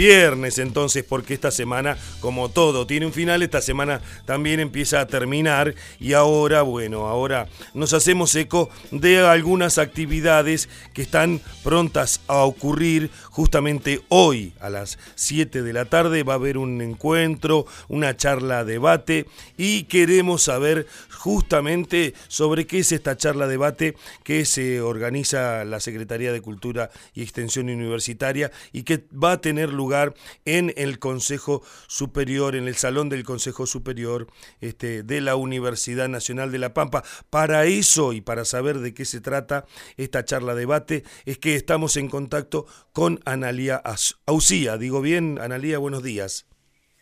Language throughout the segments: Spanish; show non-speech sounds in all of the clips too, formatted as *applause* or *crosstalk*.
Viernes entonces, porque esta semana, como todo, tiene un final, esta semana también empieza a terminar y ahora, bueno, ahora nos hacemos eco de algunas actividades que están prontas a ocurrir justamente hoy a las 7 de la tarde. Va a haber un encuentro, una charla, debate y queremos saber justamente sobre qué es esta charla, debate que se organiza la Secretaría de Cultura y Extensión Universitaria y que va a tener lugar en el Consejo Superior, en el Salón del Consejo Superior este, de la Universidad Nacional de La Pampa. Para eso y para saber de qué se trata esta charla debate es que estamos en contacto con Analía Ausía. Digo bien, Analía, buenos días.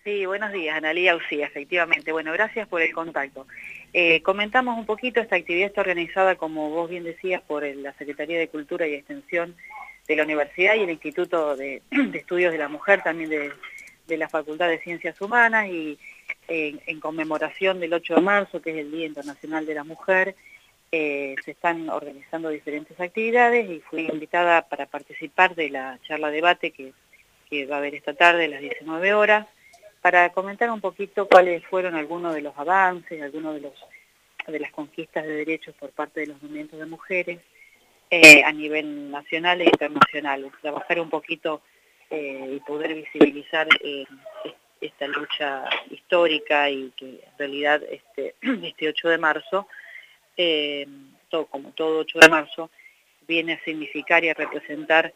Sí, buenos días, Analía Ausía, efectivamente. Bueno, gracias por el contacto. Eh, comentamos un poquito, esta actividad está organizada, como vos bien decías, por la Secretaría de Cultura y Extensión de la universidad y el Instituto de, *clears throat* Estudios de la Mujer, también de, la Facultad de Ciencias Humanas, y en, conmemoración del 8 de marzo, que es el Día Internacional de la Mujer, eh, se están organizando diferentes actividades y fui invitada para participar de la charla debate que va a haber esta tarde a las 19 horas, para comentar un poquito cuáles fueron algunos de los avances, algunos de, los, de las conquistas de derechos por parte de los movimientos de mujeres, eh, a nivel nacional e internacional, trabajar un poquito eh, y poder visibilizar eh, esta lucha histórica y que en realidad este, *clears throat* este 8 de marzo, todo, como todo 8 de marzo, viene a significar y a representar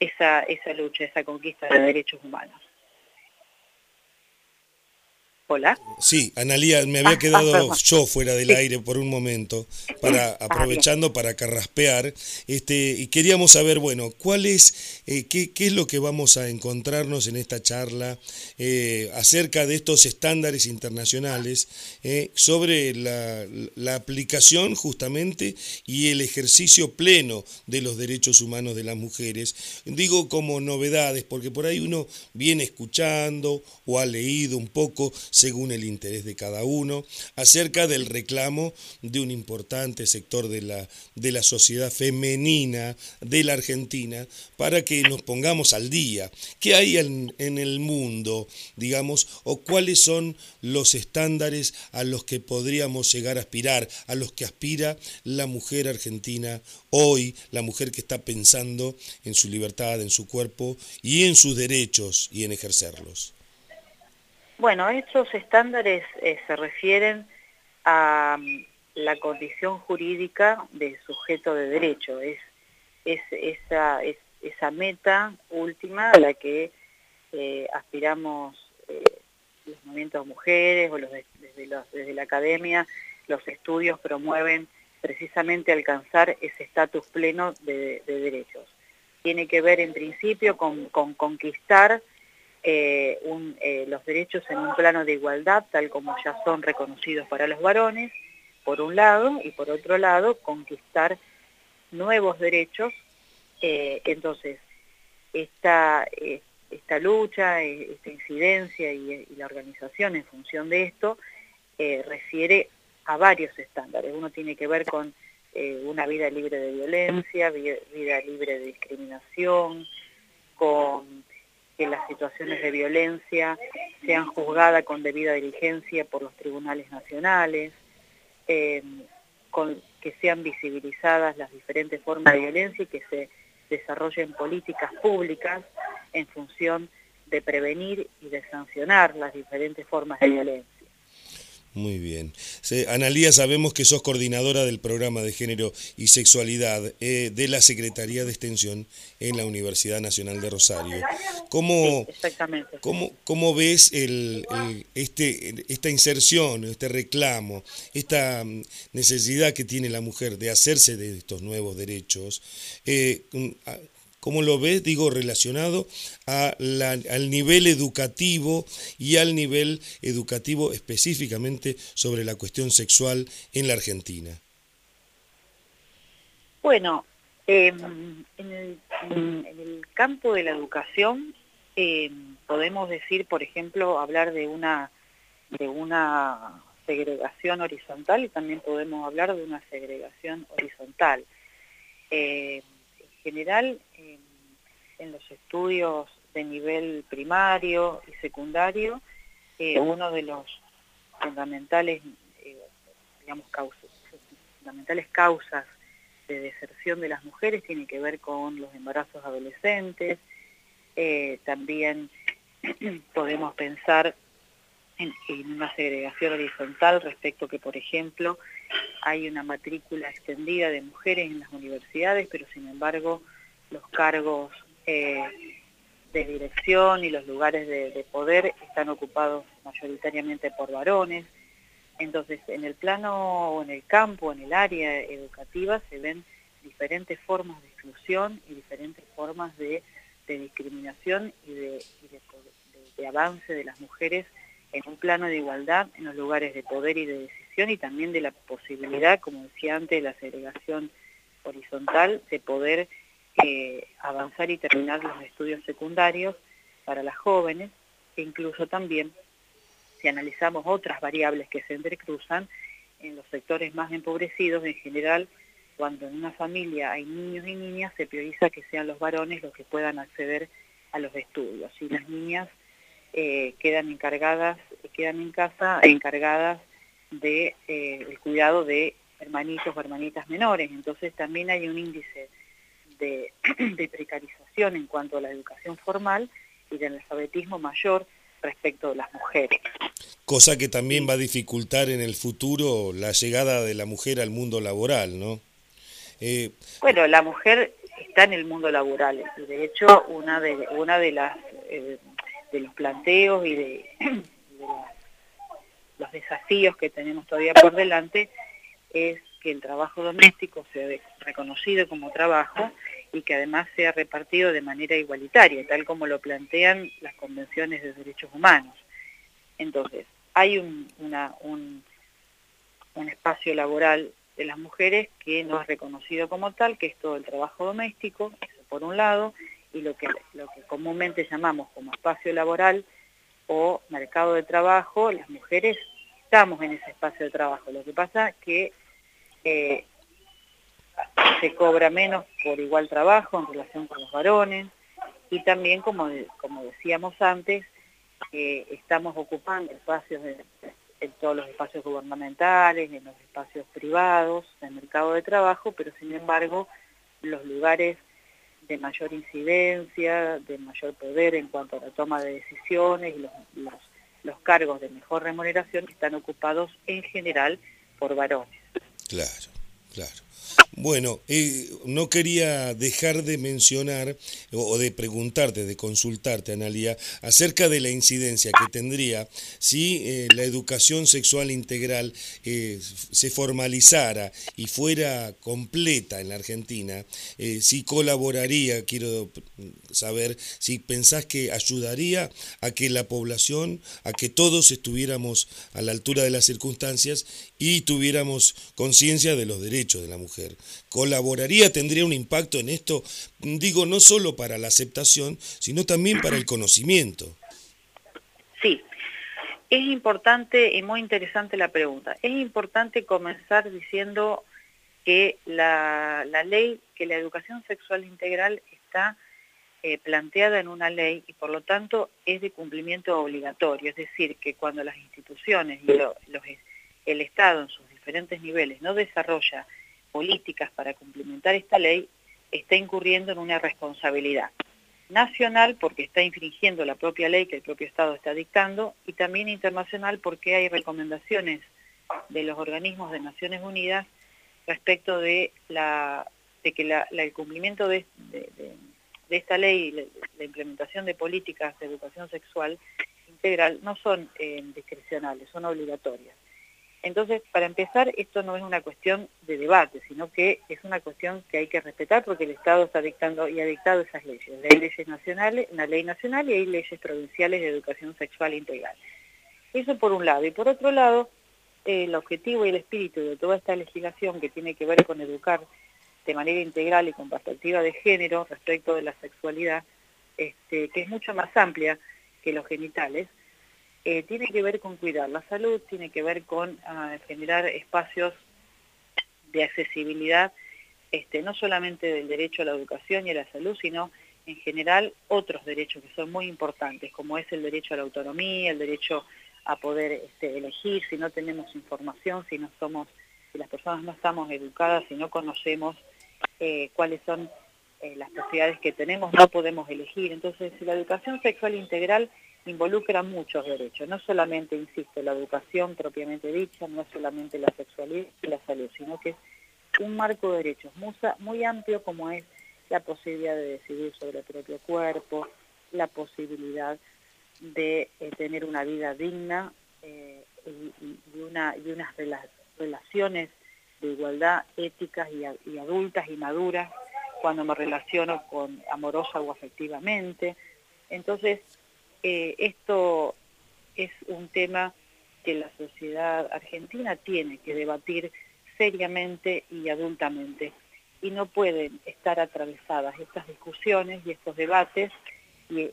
esa, esa lucha, esa conquista de derechos humanos. Hola. Sí, Analía, me había ah, quedado yo fuera del aire por un momento, para ah, aprovechando para carraspear, este, y queríamos saber, bueno, cuál es, eh, qué, qué, es lo que vamos a encontrarnos en esta charla eh, acerca de estos estándares internacionales eh, sobre la, la, aplicación justamente y el ejercicio pleno de los derechos humanos de las mujeres. Digo como novedades, porque por ahí uno viene escuchando o ha leído un poco según el interés de cada uno, acerca del reclamo de un importante sector de la, de la sociedad femenina de la Argentina, para que nos pongamos al día. ¿Qué hay en, en el mundo, digamos, o cuáles son los estándares a los que podríamos llegar a aspirar, a los que aspira la mujer argentina hoy, la mujer que está pensando en su libertad, en su cuerpo y en sus derechos y en ejercerlos? Bueno, estos estándares eh, se refieren a mm, la condición jurídica del sujeto de derecho. Es, esa, meta última a la que eh, aspiramos eh, los movimientos de mujeres o los desde, la academia, los estudios promueven precisamente alcanzar ese estatus pleno de, derechos. Tiene que ver en principio con conquistar eh, eh, los derechos en un plano de igualdad, tal como ya son reconocidos para los varones, por un lado, y por otro lado, conquistar nuevos derechos. Eh, entonces, esta, esta lucha, esta incidencia y, la organización en función de esto, refiere a varios estándares. Uno tiene que ver con una vida libre de violencia, vida libre de discriminación, con que las situaciones de violencia sean juzgadas con debida diligencia por los tribunales nacionales, eh, que sean visibilizadas las diferentes formas de violencia y que se desarrollen políticas públicas en función de prevenir y de sancionar las diferentes formas de violencia. Muy bien. Analía, sabemos que sos coordinadora del programa de género y sexualidad eh, de la Secretaría de Extensión en la Universidad Nacional de Rosario. ¿Cómo, cómo, ves el, este, esta inserción, este reclamo, esta mm, necesidad que tiene la mujer de hacerse de estos nuevos derechos? Eh, ¿Cómo lo ves? Digo, relacionado al nivel educativo y al nivel educativo específicamente sobre la cuestión sexual en la Argentina. Bueno, em, en, el, campo de la educación em, podemos decir, por ejemplo, hablar de una, de una segregación horizontal y también podemos hablar de una segregación horizontal. Em, general, en los estudios de nivel primario y secundario, eh, uno de los fundamentales, eh, digamos, causas, fundamentales causas de deserción de las mujeres tiene que ver con los embarazos adolescentes, eh, también *clears throat* podemos pensar en, una segregación horizontal respecto que, por ejemplo, hay una matrícula extendida de mujeres en las universidades, pero sin embargo los cargos eh, de dirección y los lugares de, poder están ocupados mayoritariamente por varones. Entonces, en el plano o en el campo, en el área educativa, se ven diferentes formas de exclusión y diferentes formas de, discriminación y, de, de, avance de las mujeres en un plano de igualdad en los lugares de poder y de decisión y también de la posibilidad, como decía antes, de la segregación horizontal, de poder eh, avanzar y terminar los estudios secundarios para las jóvenes, e incluso también, si analizamos otras variables que se entrecruzan, en los sectores más empobrecidos, en general, cuando en una familia hay niños y niñas, se prioriza que sean los varones los que puedan acceder a los estudios. Y las niñas eh, quedan encargadas, quedan en casa encargadas de, eh, cuidado de hermanitos o hermanitas menores. Entonces también hay un índice de, *clears throat* de, precarización en cuanto a la educación formal y del alfabetismo mayor respecto de las mujeres. Cosa que también va a dificultar en el futuro la llegada de la mujer al mundo laboral, ¿no? Eh, bueno, la mujer está en el mundo laboral y de hecho una de, una de las eh, de los planteos y de, *clears throat* los desafíos que tenemos todavía por delante es que el trabajo doméstico sea reconocido como trabajo y que además sea repartido de manera igualitaria, tal como lo plantean las convenciones de derechos humanos. Entonces, hay un, espacio laboral de las mujeres que no es reconocido como tal, que es todo el trabajo doméstico, eso por un lado, y lo que comúnmente llamamos como espacio laboral o mercado de trabajo, las mujeres estamos en ese espacio de trabajo. Lo que pasa es que eh, se cobra menos por igual trabajo en relación con los varones y también, como, como decíamos antes, eh, estamos ocupando espacios en todos los espacios gubernamentales, en los espacios privados, en el mercado de trabajo, pero sin embargo los lugares de mayor incidencia, de mayor poder en cuanto a la toma de decisiones y los, los, cargos de mejor remuneración están ocupados en general por varones. Claro, claro. Bueno, eh, no quería dejar de mencionar o, de preguntarte, de consultarte, Analia, acerca de la incidencia que tendría si eh, la educación sexual integral eh, se formalizara y fuera completa en la Argentina, si colaboraría, quiero saber, si pensás que ayudaría a que la población, a que todos estuviéramos a la altura de las circunstancias y tuviéramos conciencia de los derechos de la mujer colaboraría, tendría un impacto en esto, digo, no solo para la aceptación, sino también para el conocimiento. Sí, es importante y muy interesante la pregunta. Es importante comenzar diciendo que la, ley, que la educación sexual integral está eh, planteada en una ley y por lo tanto es de cumplimiento obligatorio, es decir, que cuando las instituciones y el Estado en sus diferentes niveles no desarrolla políticas para complementar esta ley, está incurriendo en una responsabilidad nacional porque está infringiendo la propia ley que el propio Estado está dictando y también internacional porque hay recomendaciones de los organismos de Naciones Unidas respecto de, la, de que el cumplimiento de, esta ley, la, la, implementación de políticas de educación sexual integral no son eh, discrecionales, son obligatorias. Entonces, para empezar, esto no es una cuestión de debate, sino que es una cuestión que hay que respetar porque el Estado está dictando y ha dictado esas leyes. Hay leyes nacionales, una ley nacional y hay leyes provinciales de educación sexual integral. Eso por un lado. Y por otro lado, el objetivo y el espíritu de toda esta legislación que tiene que ver con educar de manera integral y con perspectiva de género respecto de la sexualidad, este, que es mucho más amplia que los genitales, eh, tiene que ver con cuidar la salud, tiene que ver con ah, generar espacios de accesibilidad, este, no solamente del derecho a la educación y a la salud, sino en general otros derechos que son muy importantes, como es el derecho a la autonomía, el derecho a poder este, elegir, si no tenemos información, si no somos, si las personas no estamos educadas, si no conocemos eh, cuáles son eh, las posibilidades que tenemos, no podemos elegir. Entonces, la educación sexual integral involucra muchos derechos, no solamente, insisto, la educación propiamente dicha, no solamente la sexualidad y la salud, sino que es un marco de derechos muy, muy amplio como es la posibilidad de decidir sobre el propio cuerpo, la posibilidad de eh, tener una vida digna eh, y, una, y unas relaciones de igualdad éticas y, adultas y maduras cuando me relaciono con amorosa o afectivamente. Entonces, eh, esto es un tema que la sociedad argentina tiene que debatir seriamente y adultamente. Y no pueden estar atravesadas estas discusiones y estos debates y,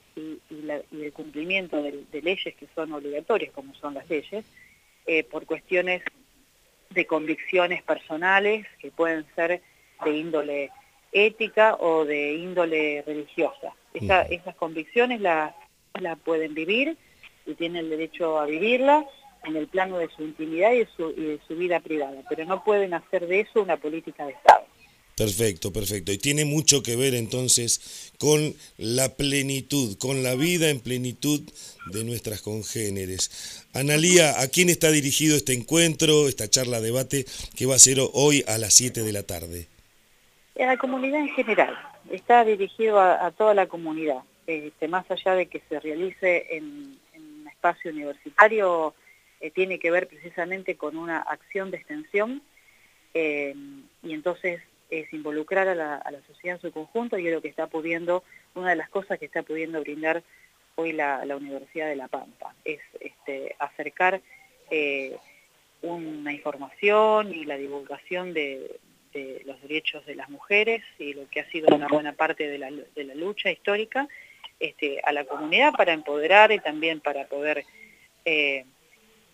el cumplimiento de, leyes que son obligatorias, como son las leyes, eh, por cuestiones de convicciones personales que pueden ser de índole ética o de índole religiosa. esas convicciones las la pueden vivir y tienen el derecho a vivirlas en el plano de su intimidad y de su, vida privada, pero no pueden hacer de eso una política de Estado. Perfecto, perfecto. Y tiene mucho que ver entonces con la plenitud, con la vida en plenitud de nuestras congéneres. Analía, ¿a quién está dirigido este encuentro, esta charla, debate que va a ser hoy a las 7 de la tarde? A la comunidad en general, está dirigido a, toda la comunidad, este, más allá de que se realice en, un espacio universitario, eh, tiene que ver precisamente con una acción de extensión eh, y entonces es involucrar a la, sociedad en su conjunto y es lo que está pudiendo, una de las cosas que está pudiendo brindar hoy la, Universidad de La Pampa, es este, acercar eh, una información y la divulgación de, los derechos de las mujeres y lo que ha sido una buena parte de la, lucha histórica este, a la comunidad para empoderar y también para poder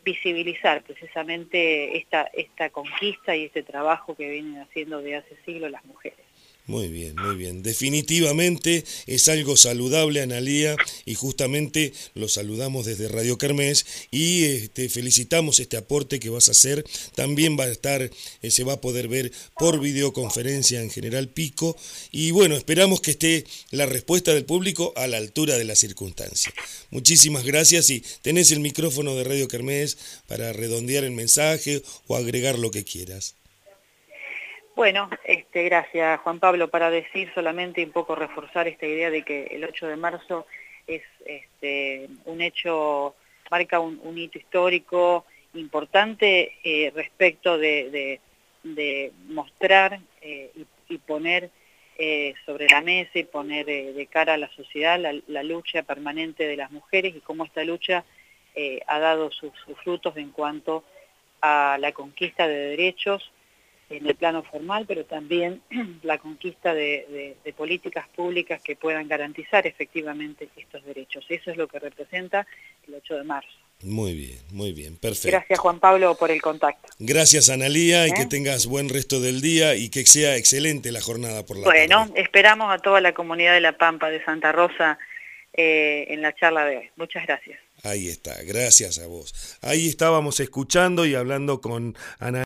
visibilizar precisamente esta, esta conquista y este trabajo que vienen haciendo de hace siglos las mujeres. Muy bien, muy bien. Definitivamente es algo saludable, Analía, y justamente lo saludamos desde Radio Kermés y este, felicitamos este aporte que vas a hacer. También va a estar, eh, se va a poder ver por videoconferencia en General Pico. Y bueno, esperamos que esté la respuesta del público a la altura de la circunstancia. Muchísimas gracias y tenés el micrófono de Radio Kermés para redondear el mensaje o agregar lo que quieras. Bueno, este, gracias Juan Pablo. Para decir solamente un poco reforzar esta idea de que el 8 de marzo es este, un hecho, marca un, hito histórico importante eh, respecto de, mostrar eh, y, poner eh, sobre la mesa y poner de cara a la sociedad la, lucha permanente de las mujeres y cómo esta lucha ha dado sus frutos en cuanto a la conquista de derechos en el plano formal, pero también *clears throat* la conquista de, políticas públicas que puedan garantizar efectivamente estos derechos. Eso es lo que representa el 8 de marzo. Muy bien, muy bien, perfecto. Gracias Juan Pablo por el contacto. Gracias Analía y que ¿Eh? tengas buen resto del día y que sea excelente la jornada por la Bueno, esperamos a toda la comunidad de La Pampa de Santa Rosa eh, en la charla de hoy. Muchas gracias. Ahí está, gracias a vos. Ahí estábamos escuchando y hablando con Ana.